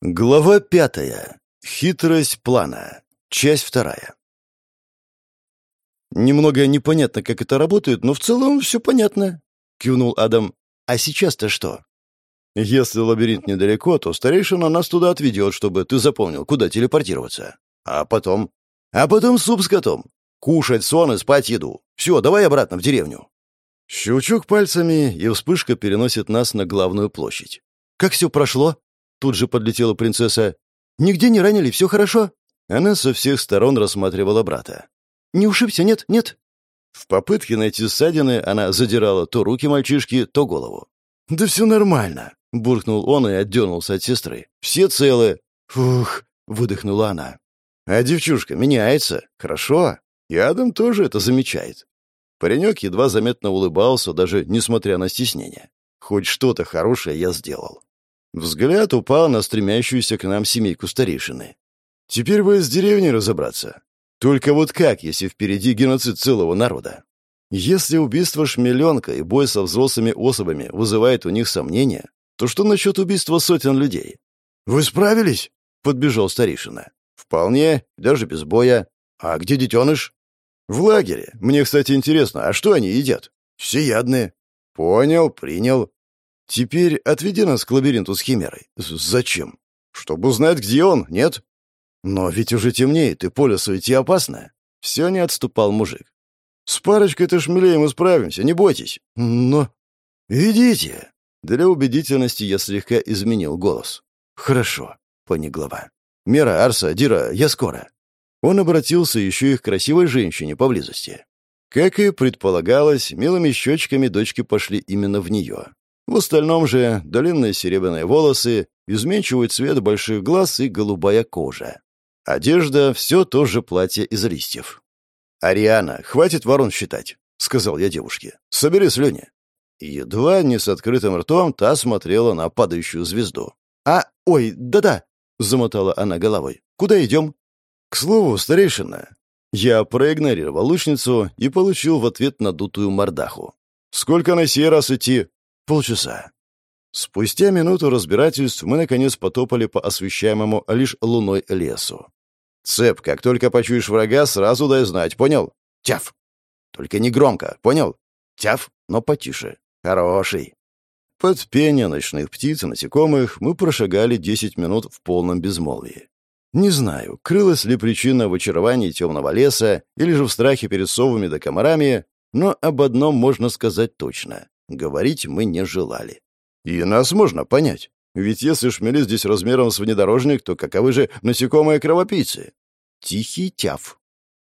Глава пятая. Хитрость плана. Часть вторая. «Немного непонятно, как это работает, но в целом все понятно», — кивнул Адам. «А сейчас-то что?» «Если лабиринт недалеко, то старейшина нас туда отведет, чтобы ты запомнил, куда телепортироваться. А потом...» «А потом суп с котом. Кушать сон и спать еду. Все, давай обратно в деревню». Щелчок пальцами, и вспышка переносит нас на главную площадь. «Как все прошло?» Тут же подлетела принцесса. «Нигде не ранили, все хорошо?» Она со всех сторон рассматривала брата. «Не ушибся, нет, нет?» В попытке найти ссадины она задирала то руки мальчишки, то голову. «Да все нормально», — буркнул он и отдернулся от сестры. «Все целы». «Фух», — выдохнула она. «А девчушка меняется. Хорошо. И Адам тоже это замечает». Паренек едва заметно улыбался, даже несмотря на стеснение. «Хоть что-то хорошее я сделал». Взгляд упал на стремящуюся к нам семейку старейшины. «Теперь бы с деревней разобраться. Только вот как, если впереди геноцид целого народа? Если убийство шмеленка и бой со взрослыми особами вызывает у них сомнения, то что насчет убийства сотен людей?» «Вы справились?» — подбежал старейшина. «Вполне, даже без боя. А где детеныш?» «В лагере. Мне, кстати, интересно, а что они едят?» «Всеядные». «Понял, принял. «Теперь отведи нас к лабиринту с химерой». «Зачем?» «Чтобы узнать, где он, нет?» «Но ведь уже темнеет, и по лесу идти опасно». Все не отступал мужик. «С парочкой-то мы справимся, не бойтесь». «Но...» «Ведите!» Для убедительности я слегка изменил голос. «Хорошо», — понял глава. «Мира, Арса, Дира, я скоро». Он обратился еще и к красивой женщине поблизости. Как и предполагалось, милыми щечками дочки пошли именно в нее. В остальном же длинные серебряные волосы, изменчивый цвет больших глаз и голубая кожа. Одежда — все то же платье из листьев. «Ариана, хватит ворон считать», — сказал я девушке. «Собери слюни». Едва не с открытым ртом та смотрела на падающую звезду. «А, ой, да-да», — замотала она головой. «Куда идем?» «К слову, старейшина». Я проигнорировал лучницу и получил в ответ надутую мордаху. «Сколько на сей раз идти?» Полчаса. Спустя минуту разбирательств мы, наконец, потопали по освещаемому лишь луной лесу. «Цеп, как только почуешь врага, сразу дай знать, понял? Тяф!» «Только не громко, понял? Тяф, но потише. Хороший!» Под пение ночных птиц и насекомых мы прошагали десять минут в полном безмолвии. Не знаю, крылась ли причина в очаровании темного леса или же в страхе перед совами да комарами, но об одном можно сказать точно. Говорить мы не желали. И нас можно понять. Ведь если шмели здесь размером с внедорожник, то каковы же насекомые кровопийцы? Тихий тяв.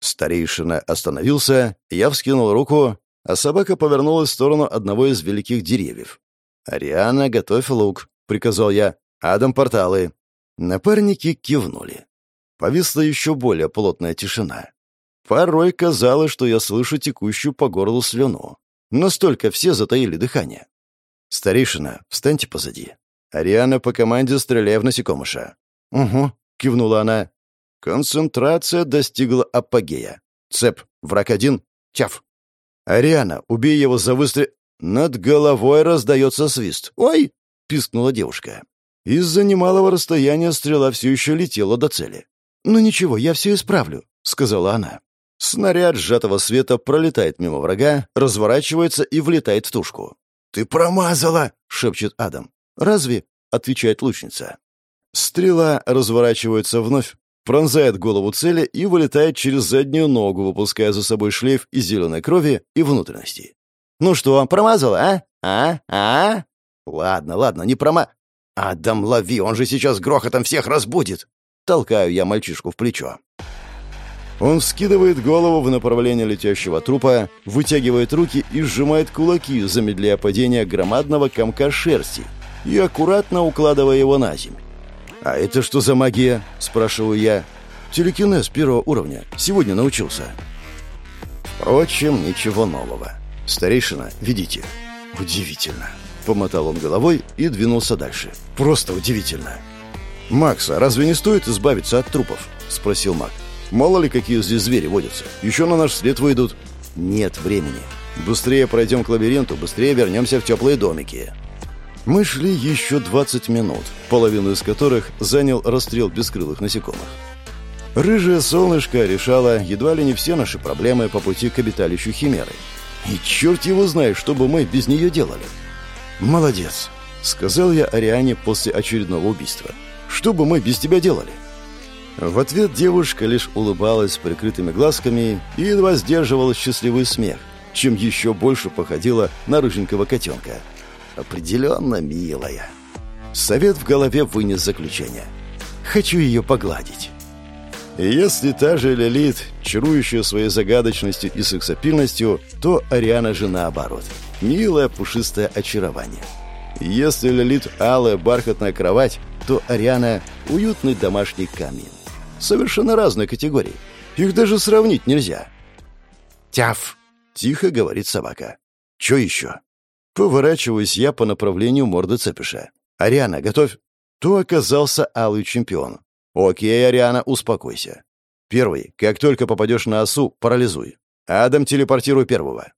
Старейшина остановился, я вскинул руку, а собака повернулась в сторону одного из великих деревьев. «Ариана, готовь лук», — приказал я. «Адам, порталы». Напарники кивнули. Повисла еще более плотная тишина. Порой казалось, что я слышу текущую по горлу слюну. Настолько все затаили дыхание. «Старейшина, встаньте позади. Ариана по команде стреляй в насекомыша». «Угу», — кивнула она. Концентрация достигла апогея. Цеп, враг один, тяф. «Ариана, убей его за выстрел...» Над головой раздается свист. «Ой!» — пискнула девушка. Из-за немалого расстояния стрела все еще летела до цели. «Ну ничего, я все исправлю», — сказала она. Снаряд сжатого света пролетает мимо врага, разворачивается и влетает в тушку. «Ты промазала!» — шепчет Адам. «Разве?» — отвечает лучница. Стрела разворачивается вновь, пронзает голову цели и вылетает через заднюю ногу, выпуская за собой шлейф из зеленой крови и внутренности. «Ну что, промазала, а? А? А?» «Ладно, ладно, не прома...» «Адам, лови, он же сейчас грохотом всех разбудит!» Толкаю я мальчишку в плечо. Он вскидывает голову в направлении летящего трупа, вытягивает руки и сжимает кулаки, замедляя падение громадного комка шерсти и аккуратно укладывая его на землю. «А это что за магия?» – спрашиваю я. «Телекинез первого уровня. Сегодня научился». Впрочем, ничего нового. «Старейшина, ведите». «Удивительно». Помотал он головой и двинулся дальше. «Просто удивительно». «Макса, разве не стоит избавиться от трупов?» – спросил Мак. Мало ли, какие здесь звери водятся. Еще на наш след выйдут. Нет времени. Быстрее пройдем к лабиринту, быстрее вернемся в теплые домики. Мы шли еще 20 минут, половину из которых занял расстрел бескрылых насекомых. Рыжее солнышко решало едва ли не все наши проблемы по пути к обиталищу Химеры. И черт его знает, что бы мы без нее делали. «Молодец», — сказал я Ариане после очередного убийства. «Что бы мы без тебя делали?» В ответ девушка лишь улыбалась прикрытыми глазками и едва сдерживала счастливый смех, чем еще больше походила на рыженького котенка. Определенно милая. Совет в голове вынес заключение. Хочу ее погладить. Если та же Лилит, чарующая своей загадочностью и сексапильностью, то Ариана же наоборот. Милое пушистое очарование. Если Лилит алая бархатная кровать, то Ариана — уютный домашний камин. Совершенно разные категории. Их даже сравнить нельзя. «Тяф!» — тихо говорит собака. «Чё еще?» Поворачиваюсь я по направлению морды цепиша. «Ариана, готовь!» То оказался алый чемпион. «Окей, Ариана, успокойся. Первый, как только попадешь на осу, парализуй. Адам, телепортируй первого».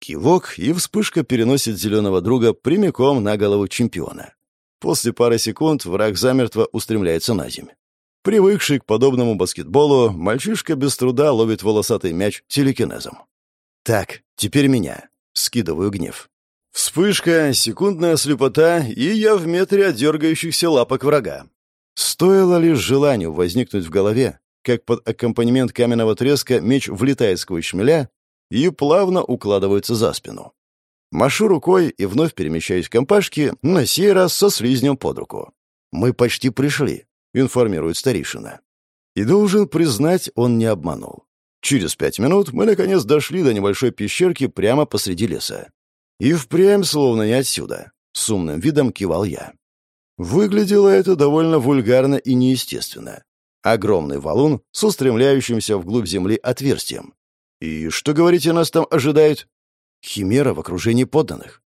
Кивок, и вспышка переносит зеленого друга прямиком на голову чемпиона. После пары секунд враг замертво устремляется на землю. Привыкший к подобному баскетболу, мальчишка без труда ловит волосатый мяч телекинезом. «Так, теперь меня». Скидываю гнев. Вспышка, секундная слепота, и я в метре от дергающихся лапок врага. Стоило лишь желанию возникнуть в голове, как под аккомпанемент каменного треска меч влетает сквозь шмеля и плавно укладывается за спину. Машу рукой и вновь перемещаюсь к компашке, на сей раз со слизнем под руку. «Мы почти пришли», — информирует старейшина. И должен признать, он не обманул. Через пять минут мы, наконец, дошли до небольшой пещерки прямо посреди леса. И впрямь словно не отсюда. С умным видом кивал я. Выглядело это довольно вульгарно и неестественно. Огромный валун с устремляющимся вглубь земли отверстием. И что, говорите, нас там ожидает? Химера в окружении подданных.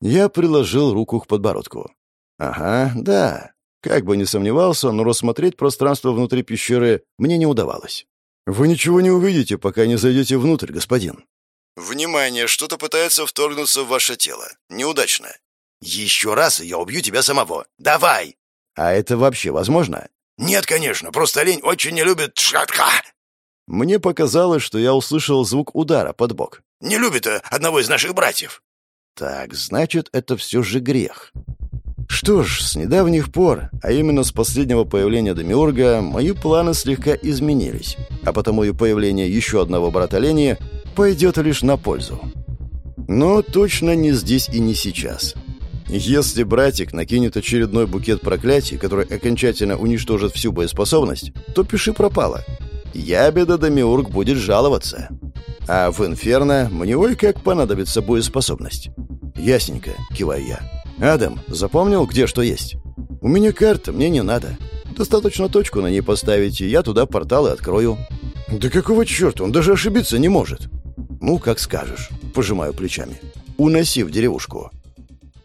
Я приложил руку к подбородку. Ага, да. Как бы не сомневался, но рассмотреть пространство внутри пещеры мне не удавалось. Вы ничего не увидите, пока не зайдете внутрь, господин. «Внимание! Что-то пытается вторгнуться в ваше тело. Неудачно». «Еще раз, я убью тебя самого. Давай!» «А это вообще возможно?» «Нет, конечно. Просто лень очень не любит шатка». Мне показалось, что я услышал звук удара под бок. «Не любит э, одного из наших братьев». «Так, значит, это все же грех». Что ж, с недавних пор, а именно с последнего появления Демиурга, мои планы слегка изменились, а потому и появление еще одного брата Лени пойдет лишь на пользу. Но точно не здесь и не сейчас. Если братик накинет очередной букет проклятий, который окончательно уничтожит всю боеспособность, то пиши пропало. Ябеда Демиург будет жаловаться. А в Инферно мне ой как понадобится боеспособность. Ясненько, киваю я. Адам, запомнил, где что есть? У меня карта, мне не надо. Достаточно точку на ней поставить, и я туда порталы открою. Да какого черта, он даже ошибиться не может. «Ну, как скажешь», — пожимаю плечами. «Уноси в деревушку».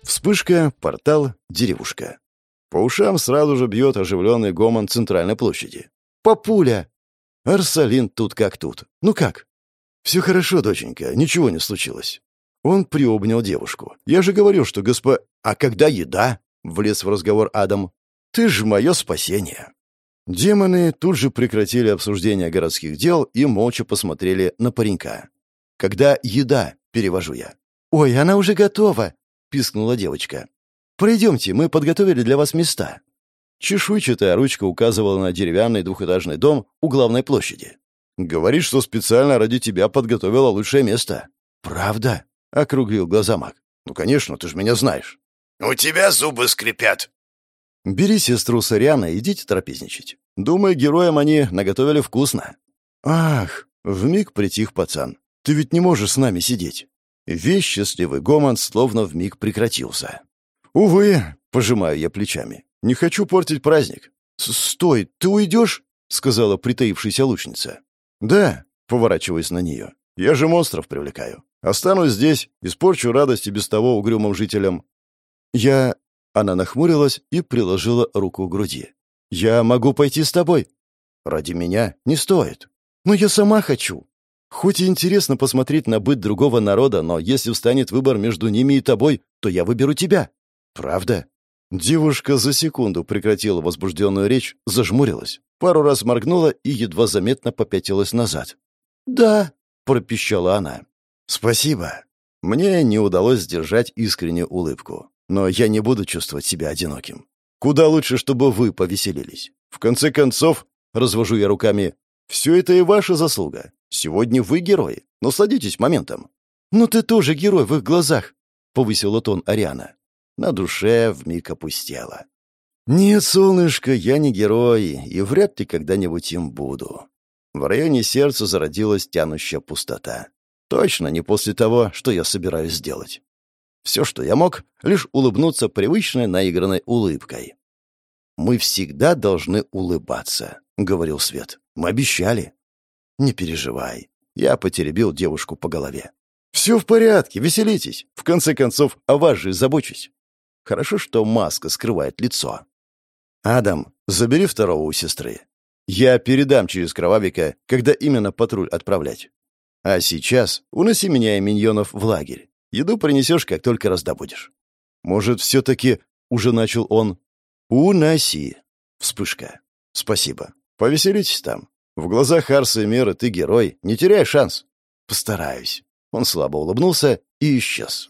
Вспышка, портал, деревушка. По ушам сразу же бьет оживленный гомон центральной площади. «Папуля!» Арсалин тут как тут. «Ну как?» «Все хорошо, доченька, ничего не случилось». Он приобнял девушку. «Я же говорил, что госпо... А когда еда?» — влез в разговор Адам. «Ты ж мое спасение». Демоны тут же прекратили обсуждение городских дел и молча посмотрели на паренька. Когда еда, перевожу я. «Ой, она уже готова!» — пискнула девочка. «Пройдемте, мы подготовили для вас места». Чешуйчатая ручка указывала на деревянный двухэтажный дом у главной площади. «Говорит, что специально ради тебя подготовила лучшее место». «Правда?» — округлил глаза маг. «Ну, конечно, ты же меня знаешь». «У тебя зубы скрипят». «Бери сестру Сариана, идите трапезничать. Думаю, героям они наготовили вкусно». «Ах!» — вмиг притих пацан. Ты ведь не можешь с нами сидеть». Весь счастливый гомон словно вмиг прекратился. «Увы», — пожимаю я плечами, — «не хочу портить праздник». «Стой, ты уйдешь?» — сказала притаившаяся лучница. «Да», — поворачиваясь на нее, — «я же монстров привлекаю. Останусь здесь, испорчу радость и без того угрюмым жителям». «Я...» — она нахмурилась и приложила руку к груди. «Я могу пойти с тобой». «Ради меня не стоит». «Но я сама хочу». Хоть и интересно посмотреть на быт другого народа, но если встанет выбор между ними и тобой, то я выберу тебя. Правда? Девушка за секунду прекратила возбужденную речь, зажмурилась, пару раз моргнула и едва заметно попятилась назад. «Да», — пропищала она. «Спасибо». Мне не удалось сдержать искреннюю улыбку. Но я не буду чувствовать себя одиноким. Куда лучше, чтобы вы повеселились. В конце концов, развожу я руками, все это и ваша заслуга. Сегодня вы герои. Насладитесь моментом. «Ну ты тоже герой в их глазах», — повысила тон Ариана. На душе вмиг опустела. «Нет, солнышко, я не герой, и вряд ли когда-нибудь им буду». В районе сердца зародилась тянущая пустота. Точно не после того, что я собираюсь сделать. Все, что я мог, лишь улыбнуться привычной наигранной улыбкой. «Мы всегда должны улыбаться», — говорил Свет. «Мы обещали». «Не переживай». Я потеребил девушку по голове. «Все в порядке, веселитесь. В конце концов, о вас же забочусь». Хорошо, что маска скрывает лицо. «Адам, забери второго у сестры. Я передам через кровавика, когда именно патруль отправлять. А сейчас уноси меня и миньонов в лагерь. Еду принесешь, как только раздобудешь. Может, все-таки...» — уже начал он. «Уноси». Вспышка. «Спасибо. Повеселитесь там. В глазах Арса и Меры ты герой. Не теряй шанс». «Постараюсь». Он слабо улыбнулся и исчез.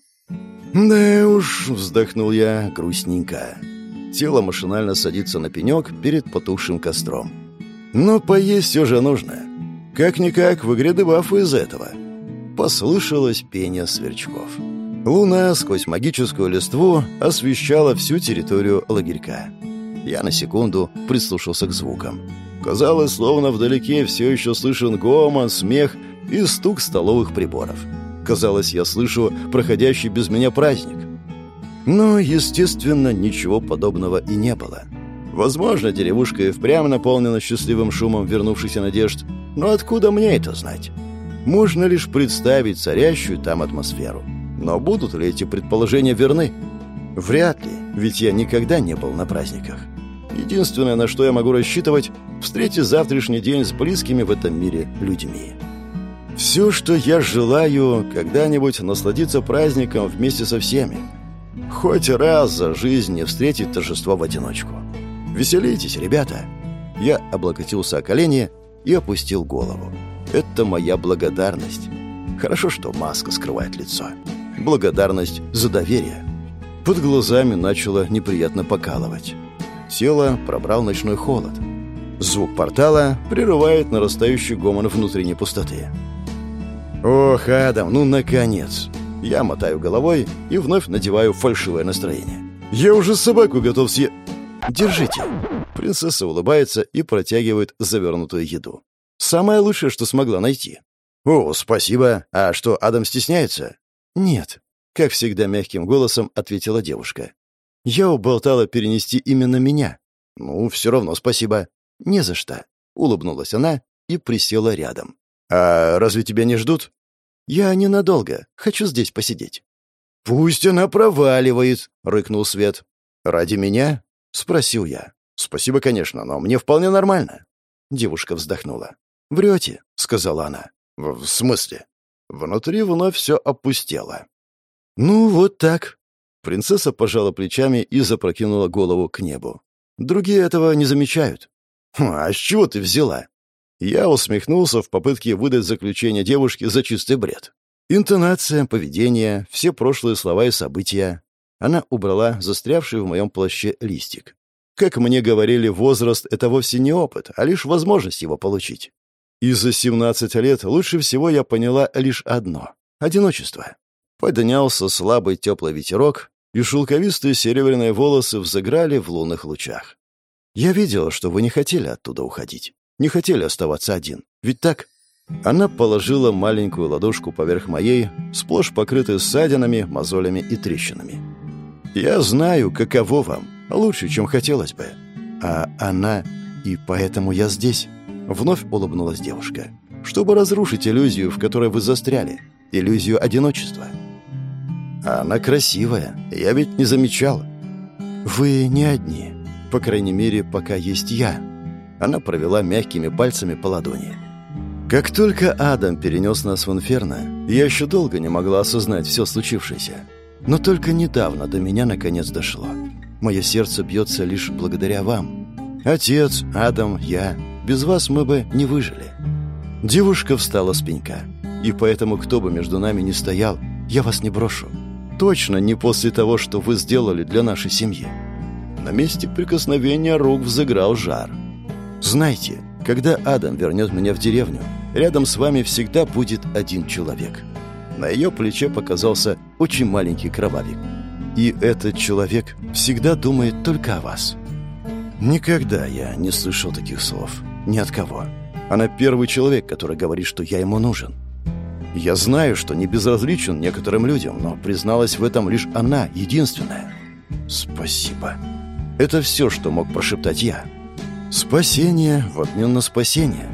«Да уж», — вздохнул я грустненько. Тело машинально садится на пенек перед потухшим костром. Но поесть все же нужно. Как-никак в игре дебафы из этого. Послышалось пение сверчков. Луна сквозь магическую листву освещала всю территорию лагерька. Я на секунду прислушался к звукам. Казалось, словно вдалеке все еще слышен гомон, смех и стук столовых приборов. Казалось, я слышу проходящий без меня праздник. Но, естественно, ничего подобного и не было. Возможно, деревушка и впрямь наполнена счастливым шумом вернувшихся надежд, но откуда мне это знать? Можно лишь представить царящую там атмосферу. Но будут ли эти предположения верны? Вряд ли, ведь я никогда не был на праздниках. Единственное, на что я могу рассчитывать, встретить завтрашний день с близкими в этом мире людьми. Все, что я желаю, когда-нибудь насладиться праздником вместе со всеми. Хоть раз за жизнь не встретить торжество в одиночку. Веселитесь, ребята. Я облокотился о колени и опустил голову. Это моя благодарность. Хорошо, что маска скрывает лицо. Благодарность за доверие. Под глазами начало неприятно покалывать. Тело пробрал ночной холод. Звук портала прерывает нарастающий гомон внутренней пустоты. «Ох, Адам, ну наконец!» Я мотаю головой и вновь надеваю фальшивое настроение. «Я уже собаку готов съесть. «Держите». Принцесса улыбается и протягивает завернутую еду. «Самое лучшее, что смогла найти». «О, спасибо. А что, Адам стесняется?» «Нет», — как всегда мягким голосом ответила девушка. «Я уболтала перенести именно меня». «Ну, все равно спасибо». «Не за что», — улыбнулась она и присела рядом. «А разве тебя не ждут?» «Я ненадолго. Хочу здесь посидеть». «Пусть она проваливает», — рыкнул Свет. «Ради меня?» — спросил я. «Спасибо, конечно, но мне вполне нормально». Девушка вздохнула. «Врете», — сказала она. «В смысле?» Внутри вновь все опустело. «Ну, вот так». Принцесса пожала плечами и запрокинула голову к небу. «Другие этого не замечают». «Хм, «А с чего ты взяла?» Я усмехнулся в попытке выдать заключение девушки за чистый бред. Интонация, поведение, все прошлые слова и события. Она убрала застрявший в моем плаще листик. Как мне говорили, возраст — это вовсе не опыт, а лишь возможность его получить. И за 17 лет лучше всего я поняла лишь одно — одиночество. Поднялся слабый теплый ветерок, и шелковистые серебряные волосы взыграли в лунных лучах. Я видела, что вы не хотели оттуда уходить. Не хотели оставаться один. Ведь так? Она положила маленькую ладошку поверх моей, сплошь покрытой ссадинами, мозолями и трещинами. Я знаю, каково вам, лучше, чем хотелось бы. А она... И поэтому я здесь. Вновь улыбнулась девушка. Чтобы разрушить иллюзию, в которой вы застряли. Иллюзию одиночества. Она красивая. Я ведь не замечал. Вы не одни. По крайней мере, пока есть я. Она провела мягкими пальцами по ладони. Как только Адам перенес нас в Инферно, я еще долго не могла осознать все случившееся. Но только недавно до меня наконец дошло. Мое сердце бьется лишь благодаря вам. Отец, Адам, я. Без вас мы бы не выжили. Девушка встала с пенька. И поэтому, кто бы между нами ни стоял, я вас не брошу. Точно не после того, что вы сделали для нашей семьи. На месте прикосновения рук взыграл жар. Знаете, когда Адам вернет меня в деревню, рядом с вами всегда будет один человек. На ее плече показался очень маленький кровавик. И этот человек всегда думает только о вас. Никогда я не слышал таких слов. Ни от кого. Она первый человек, который говорит, что я ему нужен. Я знаю, что не безразличен некоторым людям, но призналась в этом лишь она, единственная. Спасибо. Это все, что мог прошептать я. Спасение в обмен на спасение.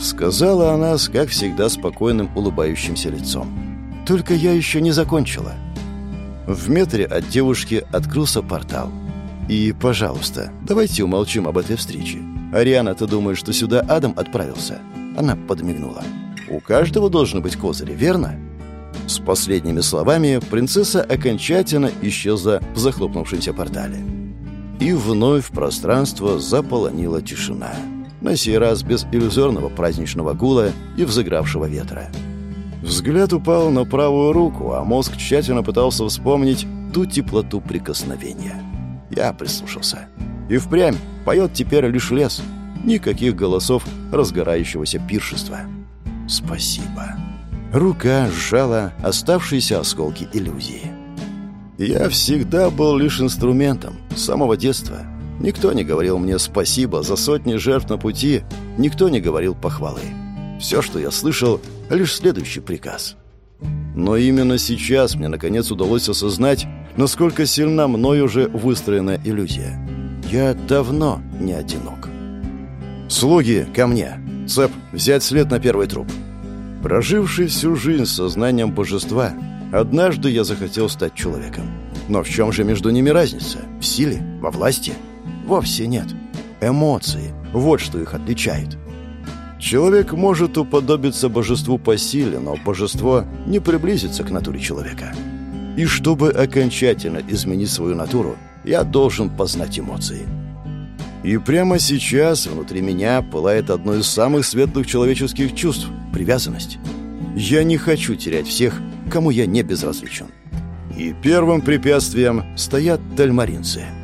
Сказала она с, как всегда, спокойным улыбающимся лицом. Только я еще не закончила. В метре от девушки открылся портал. И, пожалуйста, давайте умолчим об этой встрече. Ариана, ты думаешь, что сюда Адам отправился? Она подмигнула. У каждого должны быть козыри, верно? С последними словами принцесса окончательно исчезла в захлопнувшемся портале. И вновь пространство заполонила тишина на сей раз без иллюзорного праздничного гула и взыгравшего ветра. Взгляд упал на правую руку, а мозг тщательно пытался вспомнить ту теплоту прикосновения. Я прислушался. И впрямь поет теперь лишь лес. Никаких голосов разгорающегося пиршества. Спасибо. Рука сжала оставшиеся осколки иллюзии. Я всегда был лишь инструментом, с самого детства. Никто не говорил мне спасибо за сотни жертв на пути, никто не говорил похвалы. Все, что я слышал, лишь следующий приказ. Но именно сейчас мне наконец удалось осознать, насколько сильна мной уже выстроена иллюзия. Я давно не одинок. «Слуги, ко мне! Цеп, взять след на первый труп!» Проживший всю жизнь сознанием божества, однажды я захотел стать человеком. Но в чем же между ними разница? В силе? Во власти? Вовсе нет. Эмоции. Вот что их отличает. Человек может уподобиться божеству по силе, но божество не приблизится к натуре человека. И чтобы окончательно изменить свою натуру, я должен познать эмоции. И прямо сейчас внутри меня пылает одно из самых светлых человеческих чувств – привязанность. Я не хочу терять всех, кому я не безразличен. И первым препятствием стоят дальмаринцы –